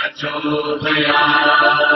प्रचोदयात्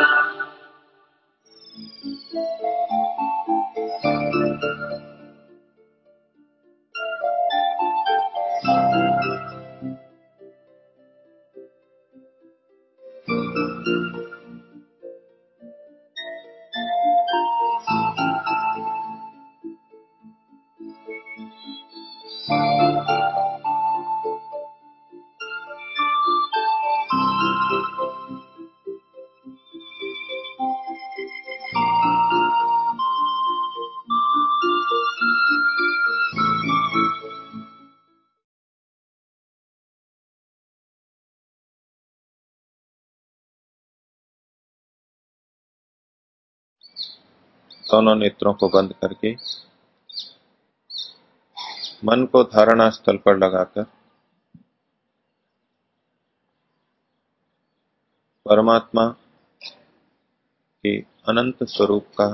दोनों नेत्रों को बंद करके मन को धारणा स्थल पर लगाकर परमात्मा के अनंत स्वरूप का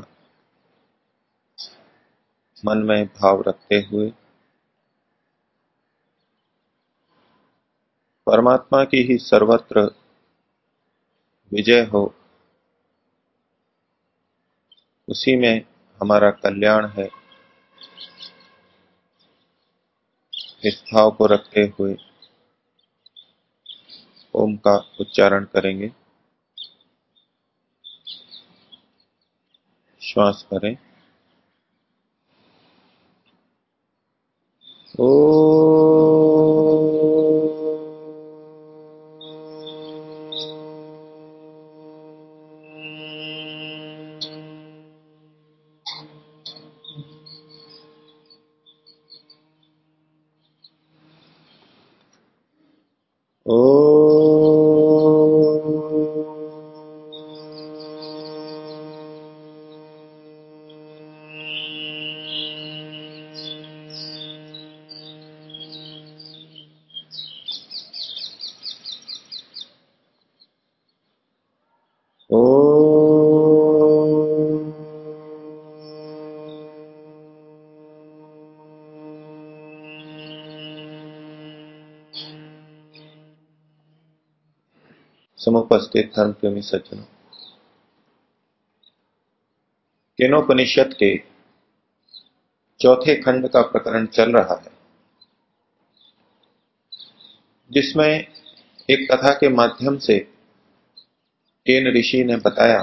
मन में भाव रखते हुए परमात्मा की ही सर्वत्र विजय हो उसी में हमारा कल्याण है। इस भाव को रखते हुए ओम का उच्चारण करेंगे। श्वास करें। समुपस्थित धर्म प्रेमी सज्जनों? केनोपनिषद के चौथे खंड का प्रकरण चल रहा है, जिसमें एक कथा के माध्यम से केन ऋषि ने बताया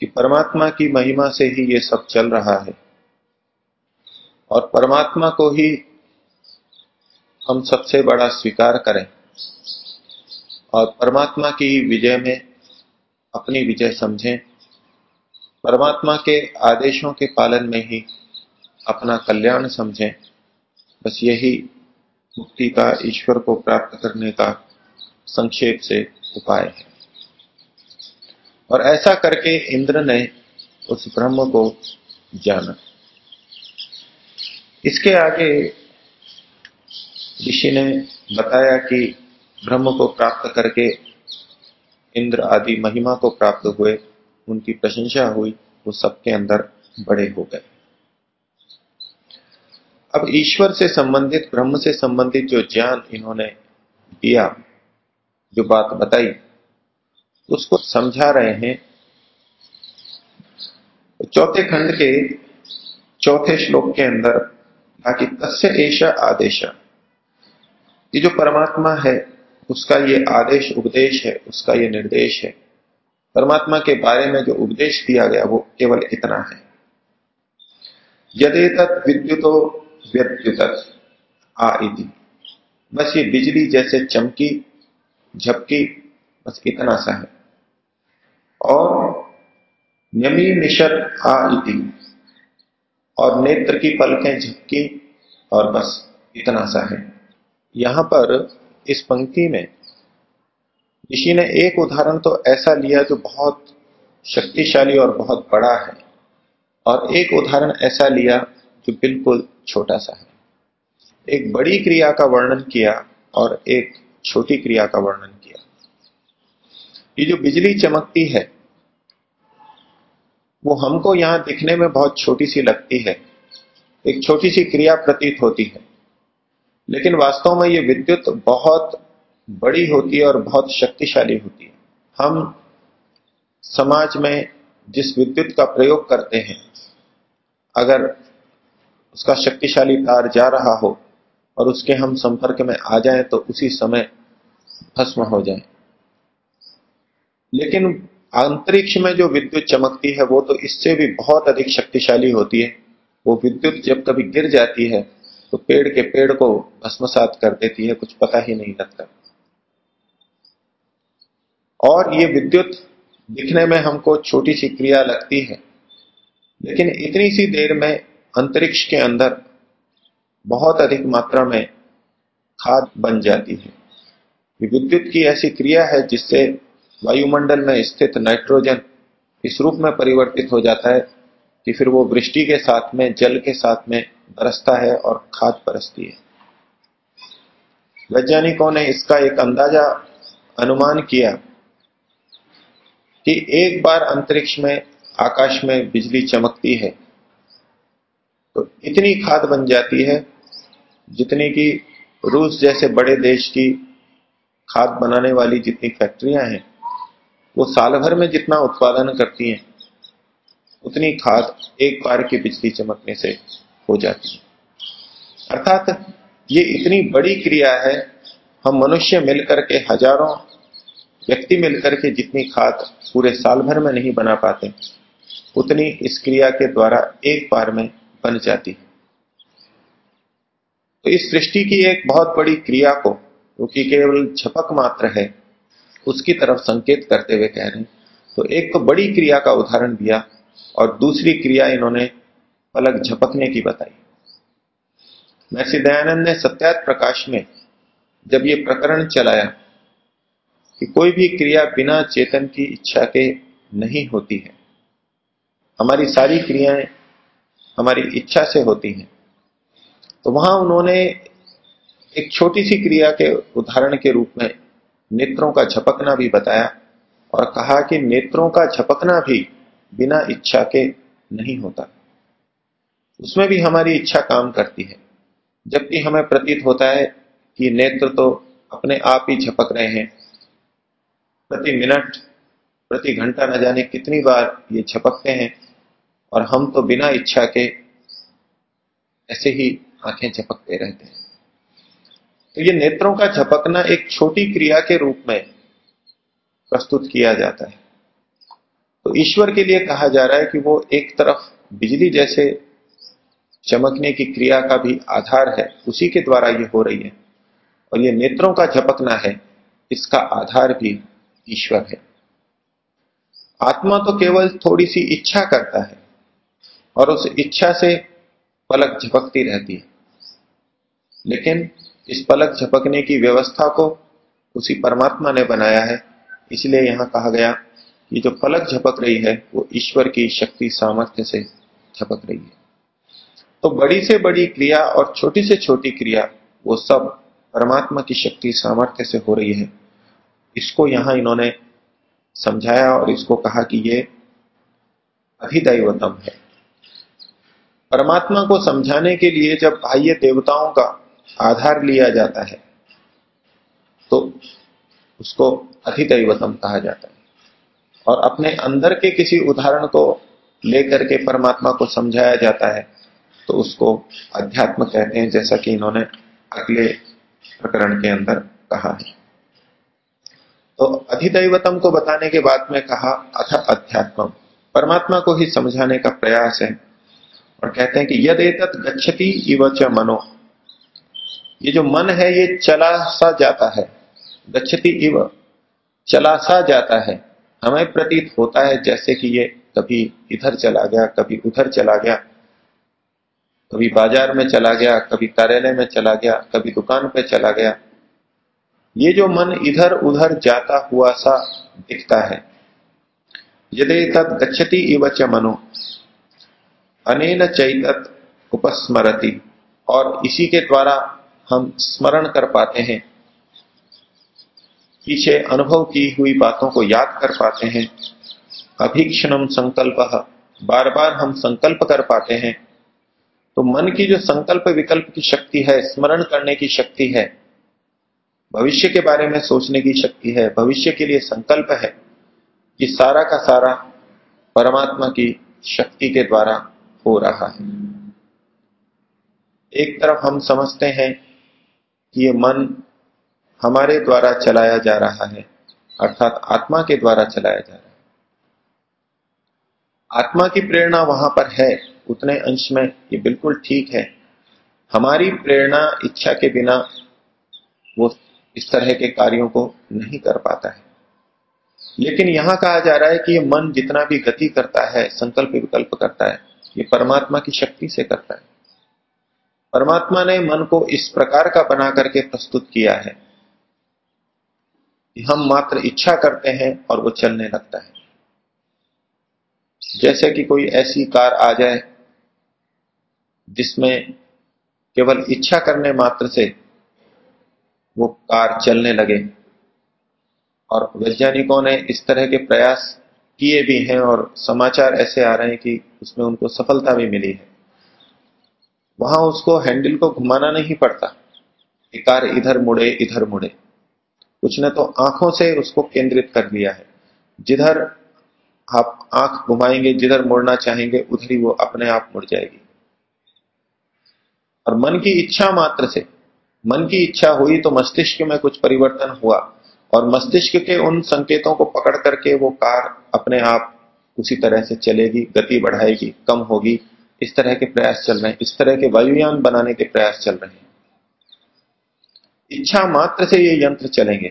कि परमात्मा की महिमा से ही ये सब चल रहा है और परमात्मा को ही हम सबसे बड़ा स्वीकार करें। और परमात्मा की विजय में अपनी विजय समझें। परमात्मा के आदेशों के पालन में ही अपना कल्याण समझें। बस यही मुक्ति का ईश्वर को प्राप्त करने का संक्षेप से उपाय है। और ऐसा करके इंद्र ने उस ब्रह्म को जाना। इसके आगे ऋषि ने बताया कि ब्रह्म को प्राप्त करके इंद्र आदि महिमा को प्राप्त हुए, उनकी प्रशंसा हुई, वो सबके अंदर बड़े हो गए। अब ईश्वर से संबंधित, ब्रह्म से संबंधित जो ज्ञान इन्होंने दिया, जो बात बताई, उसको समझा रहे हैं। चौथे खंड के चौथे श्लोक के अंदर ताकि तस्य ऐसा आदेश। ये जो परमात्मा है उसका ये आदेश, उपदेश है, उसका ये निर्देश है। परमात्मा के बारे में जो उपदेश दिया गया, वो केवल इतना है। यदि तत् विद्युतो व्यद्युत आ इति। बस ये बिजली जैसे चमकी, झपकी, बस इतना सा है। और यमी निशर आ इति। और नेत्र की पलकें झपकी, और बस इतना सा है। यहाँ पर इस पंक्ति में। ऋषि ने एक उदाहरण तो ऐसा लिया जो बहुत शक्तिशाली और बहुत बड़ा है, और एक उदाहरण ऐसा लिया जो बिल्कुल छोटा सा है। एक बड़ी क्रिया का वर्णन किया और एक छोटी क्रिया का वर्णन किया। ये जो बिजली चमकती है, वो हमको यहाँ दिखने में बहुत छोटी सी लगती है। एक छोटी सी क्रिया प्रतीत होती है। लेकिन वास्तव में ये विद्युत बहुत बड़ी होती है और बहुत शक्तिशाली होती है। हम समाज में जिस विद्युत का प्रयोग करते हैं, अगर उसका शक्तिशाली तार जा रहा हो और उसके हम संपर्क में आ जाएँ तो उसी समय भस्म हो जाए। लेकिन अंतरिक्ष में जो विद्युत चमकती है, वो तो इससे भी बहुत अधिक शक्तिशाली होती है। वो विद्युत जब कभी गिर जाती है तो पेड़ के पेड़ को भस्मसात कर देती है, कुछ पता ही नहीं लगता। और ये विद्युत दिखने में हमको छोटी सी क्रिया लगती है। लेकिन इतनी सी देर में अंतरिक्ष के अंदर बहुत अधिक मात्रा में खाद बन जाती है। विद्युत की ऐसी क्रिया है जिससे वायुमंडल में स्थित नाइट्रोजन इस रूप में परिवर्तित हो जाता है कि फिर वो वृष्टि के साथ में, जल के साथ में बरसता है और खाद बरसती है। वैज्ञानिकों ने इसका एक अंदाज़ा अनुमान किया कि एक बार अंतरिक्ष में, आकाश में बिजली चमकती है तो इतनी खाद बन जाती है जितनी की रूस जैसे बड़े देश की खाद बनाने वाली जितनी फैक्ट्रियाँ हैं, वो साल भर में जितना उत्पादन करती हैं, उतनी खाद एक बार की बिजली चमकने से हो जाती है। अर्थात ये इतनी बड़ी क्रिया है, हम मनुष्य मिलकर के हज़ारों व्यक्ति मिलकर के जितनी खाद पूरे साल भर में नहीं बना पाते, उतनी इस क्रिया के द्वारा एक बार में बन जाती है। तो इस सृष्टि की एक बहुत बड़ी क्रिया को जो कि केवल झपक मात्र है, उसकी तरफ़ संकेत करते हुए कह रहे हैं। तो एक तो बड़ी क्रिया का उदाहरण दिया और दूसरी क्रिया इन्होंने पलक झपकने की बताई। महर्षि दयानंद ने सत्यात प्रकाश में जब ये प्रकरण चलाया कि कोई भी क्रिया बिना चेतन की इच्छा के नहीं होती है, हमारी सारी क्रियाएँ हमारी इच्छा से होती हैं तो वहाँ उन्होंने एक छोटी सी क्रिया के उदाहरण के रूप में नेत्रों का झपकना भी बताया और कहा कि नेत्रों का झपकना भी बिना इच्छा के नहीं होता। उसमें भी हमारी इच्छा काम करती है। जबकि हमें प्रतीत होता है कि नेत्र तो अपने आप ही झपक रहे हैं, प्रति मिनट, प्रति घंटा न जाने कितनी बार ये झपकते हैं, और हम तो बिना इच्छा के ऐसे ही आँखें झपकते रहते हैं। तो ये नेत्रों का झपकना एक छोटी क्रिया के रूप में प्रस्तुत किया जाता है। तो ईश्वर के लिए कहा जा रहा है कि वो एक तरफ़ बिजली जैसे चमकने की क्रिया का भी आधार है। उसी के द्वारा ये हो रही है। और ये नेत्रों का झपकना है, इसका आधार भी ईश्वर है। आत्मा तो केवल थोड़ी सी इच्छा करता है और उस इच्छा से पलक झपकती रहती है। लेकिन इस पलक झपकने की व्यवस्था को उसी परमात्मा ने बनाया है। इसलिए यहाँ कहा गया कि जो पलक झपक रही है, वो ईश्वर की शक्ति सामर्थ्य से झपक रही है। तो बड़ी से बड़ी क्रिया और छोटी से छोटी क्रिया, वो सब परमात्मा की शक्ति सामर्थ्य से हो रही है। इसको यहाँ इन्होंने समझाया और इसको कहा कि ये अधिदैवतम है। परमात्मा को समझाने के लिए जब बाह्य देवताओं का आधार लिया जाता है तो उसको अधिदैवतम कहा जाता है। और अपने अंदर के किसी उदाहरण को लेकर के परमात्मा को समझाया जाता है। तो उसको अध्यात्म कहते हैं, जैसा कि इन्होंने अगले प्रकरण के अंदर कहा है। तो अधिदैवतम को बताने के बाद में कहा, अथ अध्यात्म परमात्मा को ही समझाने का प्रयास है और कहते हैं कि यद एतत गच्छति इव च मनो। ये जो मन है, ये चला सा जाता है। गच्छति इव, चला सा जाता है। हमें प्रतीत होता है जैसे कि ये कभी इधर चला गया, कभी उधर चला गया। कभी बाज़ार में चला गया, कभी कार्यालय में चला गया, कभी दुकान पे चला गया। ये जो मन इधर उधर जाता हुआ सा दिखता है। यदि तद गच्छति इव च मनो। अनेन चैतत उपस्मरति। और इसी के द्वारा हम स्मरण कर पाते हैं। पीछे अनुभव की हुई बातों को याद कर पाते हैं। अभीक्षणम संकल्प। बार बार हम संकल्प कर पाते हैं। तो मन की जो संकल्प विकल्प की शक्ति है, स्मरण करने की शक्ति है, भविष्य के बारे में सोचने की शक्ति है, भविष्य के लिए संकल्प है, ये सारा का सारा परमात्मा की शक्ति के द्वारा हो रहा है। एक तरफ़ हम समझते हैं कि ये मन हमारे द्वारा चलाया जा रहा है, अर्थात आत्मा के द्वारा चलाया जा रहा है। आत्मा की प्रेरणा वहाँ पर है। उतने अंश में ये बिल्कुल ठीक है। हमारी प्रेरणा, इच्छा के बिना वो इस तरह के कार्यों को नहीं कर पाता है। लेकिन यहाँ कहा जा रहा है कि ये मन जितना भी गति करता है, संकल्प विकल्प करता है, ये परमात्मा की शक्ति से करता है। परमात्मा ने मन को इस प्रकार का बना करके प्रस्तुत किया है कि हम मात्र इच्छा करते हैं और वो चलने लगता है। जैसे कि कोई ऐसी कार आ जाए जिसमें केवल इच्छा करने मात्र से वो कार चलने लगे। और वैज्ञानिकों ने इस तरह के प्रयास किए भी हैं और समाचार ऐसे आ रहे हैं कि उसमें उनको सफलता भी मिली है। वहाँ उसको हैंडल को घुमाना नहीं पड़ता। कि कार इधर मुड़े इधर मुड़े। कुछ ने तो आँखों से उसको केंद्रित कर लिया है। जिधर आप आँख घुमाएँगे, जिधर मुड़ना चाहेंगे, उधर ही वो अपने आप मुड़ जाएगी। और मन की इच्छा मात्र से, मन की इच्छा हुई तो मस्तिष्क में कुछ परिवर्तन हुआ और मस्तिष्क के उन संकेतों को पकड़ करके वो कार अपने आप उसी तरह से चलेगी, गति बढ़ाएगी, कम होगी। इस तरह के प्रयास चल रहे हैं, इस तरह के वायुयान बनाने के प्रयास चल रहे हैं। इच्छा मात्र से ये यंत्र चलेंगे।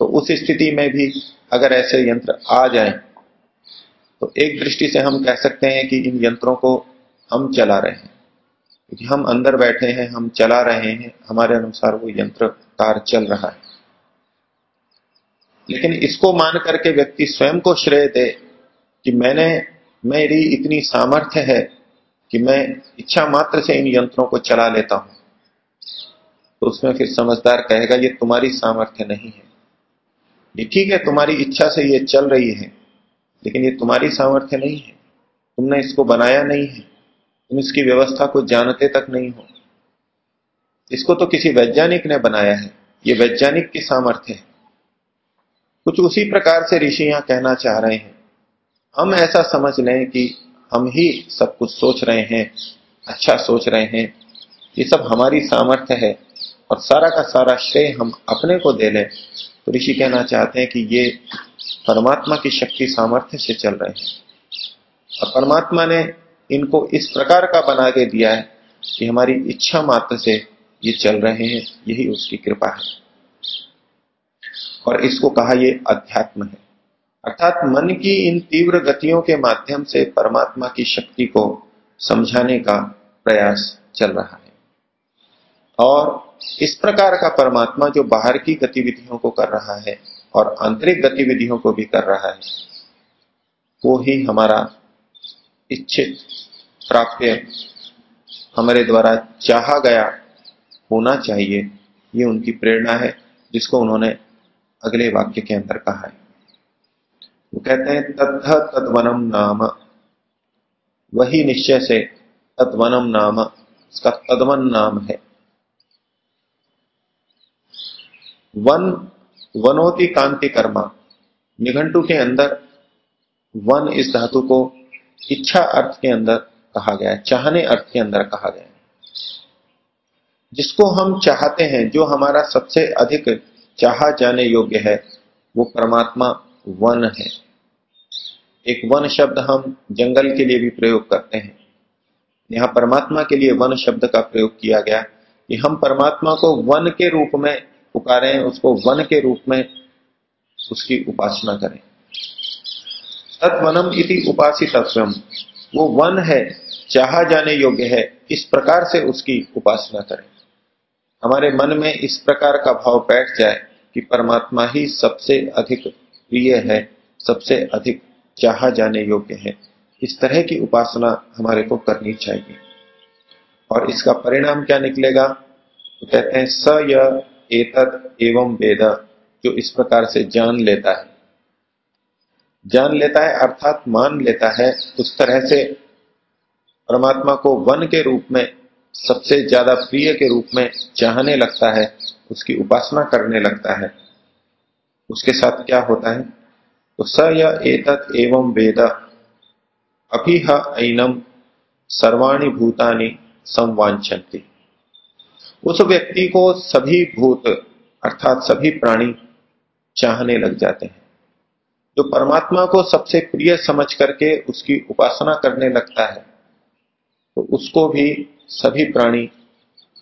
तो उस स्थिति में भी अगर ऐसे यंत्र आ जाएँ तो एक दृष्टि से हम कह सकते हैं कि इन यंत्रों को हम चला रहे हैं। क्योंकि हम अंदर बैठे हैं, हम चला रहे हैं, हमारे अनुसार वो यंत्र कार चल रहा है। लेकिन इसको मान करके व्यक्ति स्वयं को श्रेय दे कि मैंने, मेरी इतनी सामर्थ्य है कि मैं इच्छा मात्र से इन यंत्रों को चला लेता हूँ। तो उसमें फिर समझदार कहेगा, ये तुम्हारी सामर्थ्य नहीं है। ये ठीक है, तुम्हारी इच्छा से ये चल रही है, लेकिन ये तुम्हारी सामर्थ्य नहीं है। तुमने इसको बनाया नहीं है। तुम इसकी व्यवस्था को जानते तक नहीं हो। इसको तो किसी वैज्ञानिक ने बनाया है। ये वैज्ञानिक की सामर्थ्य है। कुछ उसी प्रकार से ऋषि यहाँ कहना चाह रहे हैं। हम ऐसा समझ लें कि हम ही सब कुछ सोच रहे हैं अच्छा सोच रहे हैं। ये सब हमारी सामर्थ्य है और सारा का सारा श्रेय हम अपने को दे लें। तो ऋषि कहना चाहते हैं कि ये परमात्मा की शक्ति सामर्थ्य से चल रहे हैं। और परमात्मा ने इनको इस प्रकार का बना के दिया है कि हमारी इच्छा मात्र से ये चल रहे हैं, यही उसकी कृपा है। और इसको कहा ये अध्यात्म है। अर्थात मन की इन तीव्र गतियों के माध्यम से परमात्मा की शक्ति को समझाने का प्रयास चल रहा है। और इस प्रकार का परमात्मा जो बाहर की गतिविधियों को कर रहा है और आंतरिक गतिविधियों को भी कर रहा है, वो ही हमारा इच्छित प्राप्य हमारे द्वारा चाहा गया होना चाहिए। ये उनकी प्रेरणा है, जिसको उन्होंने अगले वाक्य के अंदर कहा है। वो कहते हैं तद्ध तद्वनम नाम। वही निश्चय से तद्वनम नाम, इसका तद्वन नाम है। वन, वनोति कांति कर्मा। निघंटु के अंदर वन इस धातु को इच्छा अर्थ के अंदर कहा गया है, चाहने अर्थ के अंदर कहा गया है। जिसको हम चाहते हैं, जो हमारा सबसे अधिक चाहा जाने योग्य है, वो परमात्मा वन है। एक वन शब्द हम जंगल के लिए भी प्रयोग करते हैं। यहाँ परमात्मा के लिए वन शब्द का प्रयोग किया गया कि हम परमात्मा को वन के रूप में पुकारें, उसको वन के रूप में उसकी उपासना करें। तत्वनम इति उपासित वो वन है चाहा जाने योग्य है, इस प्रकार से उसकी उपासना करें। हमारे मन में इस प्रकार का भाव बैठ जाए कि परमात्मा ही सबसे अधिक प्रिय है, सबसे अधिक चाहा जाने योग्य है। इस तरह की उपासना हमारे को करनी चाहिए। और इसका परिणाम क्या निकलेगा? तो कहते हैं, स एतद एवं वेद, जो इस प्रकार से जान लेता है। जान लेता है, अर्थात मान लेता है, उस तरह से परमात्मा को वन के रूप में, सबसे ज़्यादा प्रिय के रूप में चाहने लगता है, उसकी उपासना करने लगता है। उसके साथ क्या होता है? तो स या एतत् एवं वेद अभिह ऐनम सर्वाणी भूतानि संवांछन्ति उस व्यक्ति को सभी भूत, अर्थात सभी प्राणी चाहने लग जाते हैं। जो परमात्मा को सबसे प्रिय समझ करके उसकी उपासना करने लगता है तो उसको भी सभी प्राणी,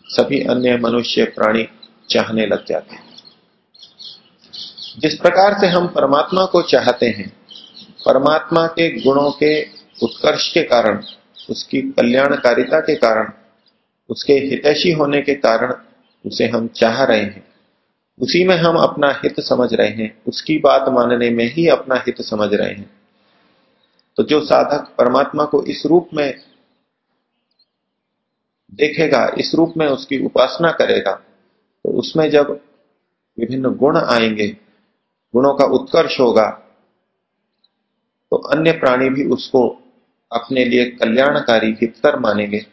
सभी अन्य मनुष्य प्राणी चाहने लग जाते हैं। जिस प्रकार से हम परमात्मा को चाहते हैं, परमात्मा के गुणों के उत्कर्ष के कारण, उसकी कल्याणकारिता के कारण, उसके हितैषी होने के कारण उसे हम चाह रहे हैं। उसी में हम अपना हित समझ रहे हैं। उसकी बात मानने में ही अपना हित समझ रहे हैं। तो जो साधक परमात्मा को इस रूप में देखेगा, इस रूप में उसकी उपासना करेगा तो उसमें जब विभिन्न गुण आएँगे, गुणों का उत्कर्ष होगा तो अन्य प्राणी भी उसको अपने लिए कल्याणकारी हितकर मानेंगे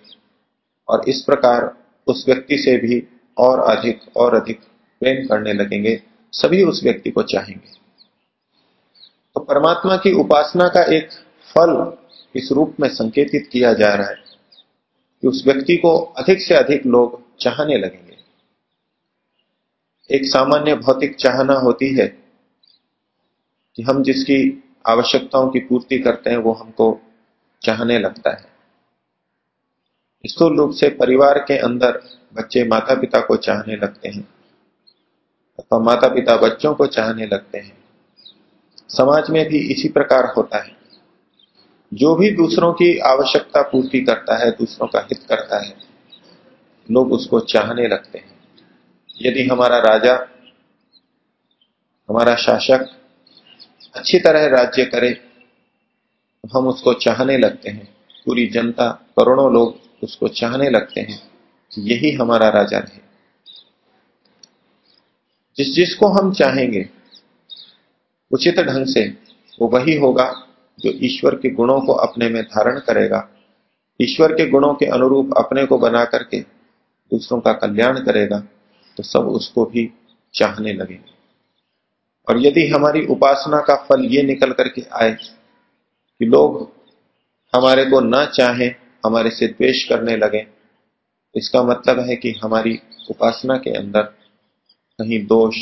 और इस प्रकार उस व्यक्ति से भी और अधिक और अधिक प्रेम करने लगेंगे, सभी उस व्यक्ति को चाहेंगे। तो परमात्मा की उपासना का एक फल इस रूप में संकेतित किया जा रहा है कि उस व्यक्ति को अधिक से अधिक लोग चाहने लगेंगे। एक सामान्य भौतिक चाहना होती है कि हम जिसकी आवश्यकताओं की पूर्ति करते हैं, वो हमको चाहने लगता है। स्थूल रूप से परिवार के अंदर बच्चे माता पिता को चाहने लगते हैं। अथवा माता पिता बच्चों को चाहने लगते हैं। समाज में भी इसी प्रकार होता है। जो भी दूसरों की आवश्यकता पूर्ति करता है, दूसरों का हित करता है, लोग उसको चाहने लगते हैं। यदि हमारा राजा, हमारा शासक अच्छी तरह राज्य करे तो हम उसको चाहने लगते हैं। पूरी जनता, करोड़ों लोग उसको चाहने लगते हैं यही हमारा राजा रहे। जिस जिसको हम चाहेंगे, उचित ढंग से, वो वही होगा जो ईश्वर के गुणों को अपने में धारण करेगा। ईश्वर के गुणों के अनुरूप अपने को बना करके दूसरों का कल्याण करेगा तो सब उसको भी चाहने लगेंगे। और यदि हमारी उपासना का फल ये निकल करके आए कि लोग हमारे को न चाहें, हमारे से द्वेष करने लगे, इसका मतलब है कि हमारी उपासना के अंदर कहीं दोष,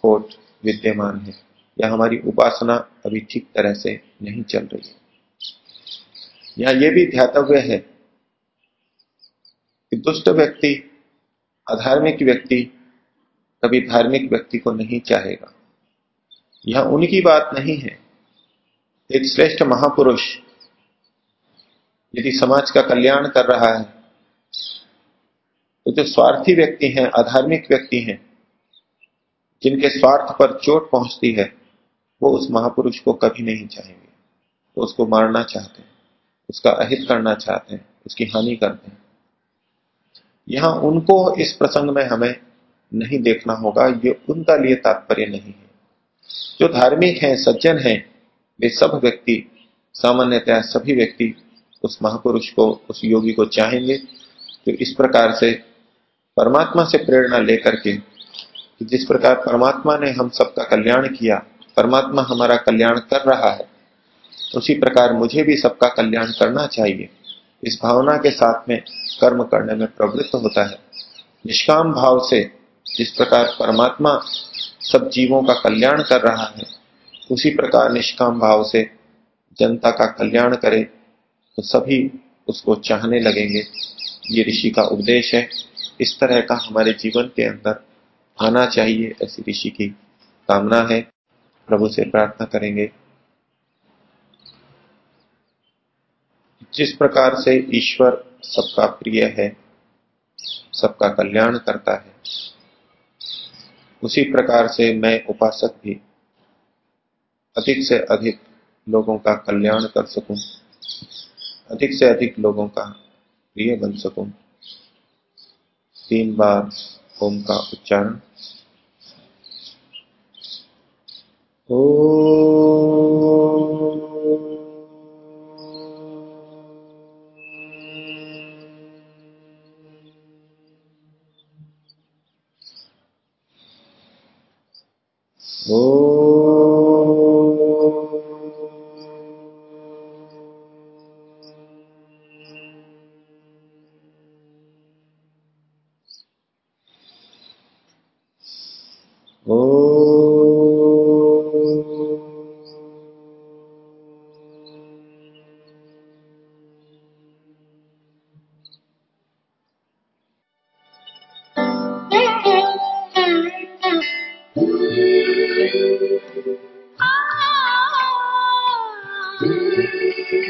खोट विद्यमान है। या हमारी उपासना अभी ठीक तरह से नहीं चल रही। है यहाँ यह भी ध्यातव्य है कि दुष्ट व्यक्ति, अधार्मिक व्यक्ति कभी धार्मिक व्यक्ति को नहीं चाहेगा। यह उनकी बात नहीं है। एक श्रेष्ठ महापुरुष यदि समाज का कल्याण कर रहा है तो जो स्वार्थी व्यक्ति हैं, अधार्मिक व्यक्ति हैं जिनके स्वार्थ पर चोट पहुँचती है, वो उस महापुरुष को कभी नहीं चाहेंगे। वो उसको मारना चाहते हैं, उसका अहित करना चाहते हैं, उसकी हानि करते हैं। यहाँ उनको इस प्रसंग में हमें नहीं देखना होगा, ये उनका लिए तात्पर्य नहीं है। जो धार्मिक हैं, सज्जन हैं, वे सब व्यक्ति, सामान्यतया सभी व्यक्ति उस महापुरुष को, उस योगी को चाहेंगे। जो इस प्रकार से परमात्मा से प्रेरणा लेकर के जिस प्रकार परमात्मा ने हम सबका कल्याण किया, परमात्मा हमारा कल्याण कर रहा है, उसी प्रकार मुझे भी सबका कल्याण करना चाहिए। इस भावना के साथ में कर्म करने में प्रवृत्त होता है। निष्काम भाव से जिस प्रकार परमात्मा सब जीवों का कल्याण कर रहा है, उसी प्रकार निष्काम भाव से जनता का कल्याण करे तो सभी उसको चाहने लगेंगे। ये ऋषि का उपदेश है। इस तरह का हमारे जीवन के अंदर आना चाहिए, ऐसी ऋषि की कामना है। प्रभु से प्रार्थना करेंगे। जिस प्रकार से ईश्वर सबका प्रिय है, सबका कल्याण करता है, उसी प्रकार से मैं उपासक भी अधिक से अधिक लोगों का कल्याण कर सकूँ, अधिक से अधिक लोगों का प्रिय बन सकूँ। तीन बार ओम का उच्चारण ओ Oh. Thank you.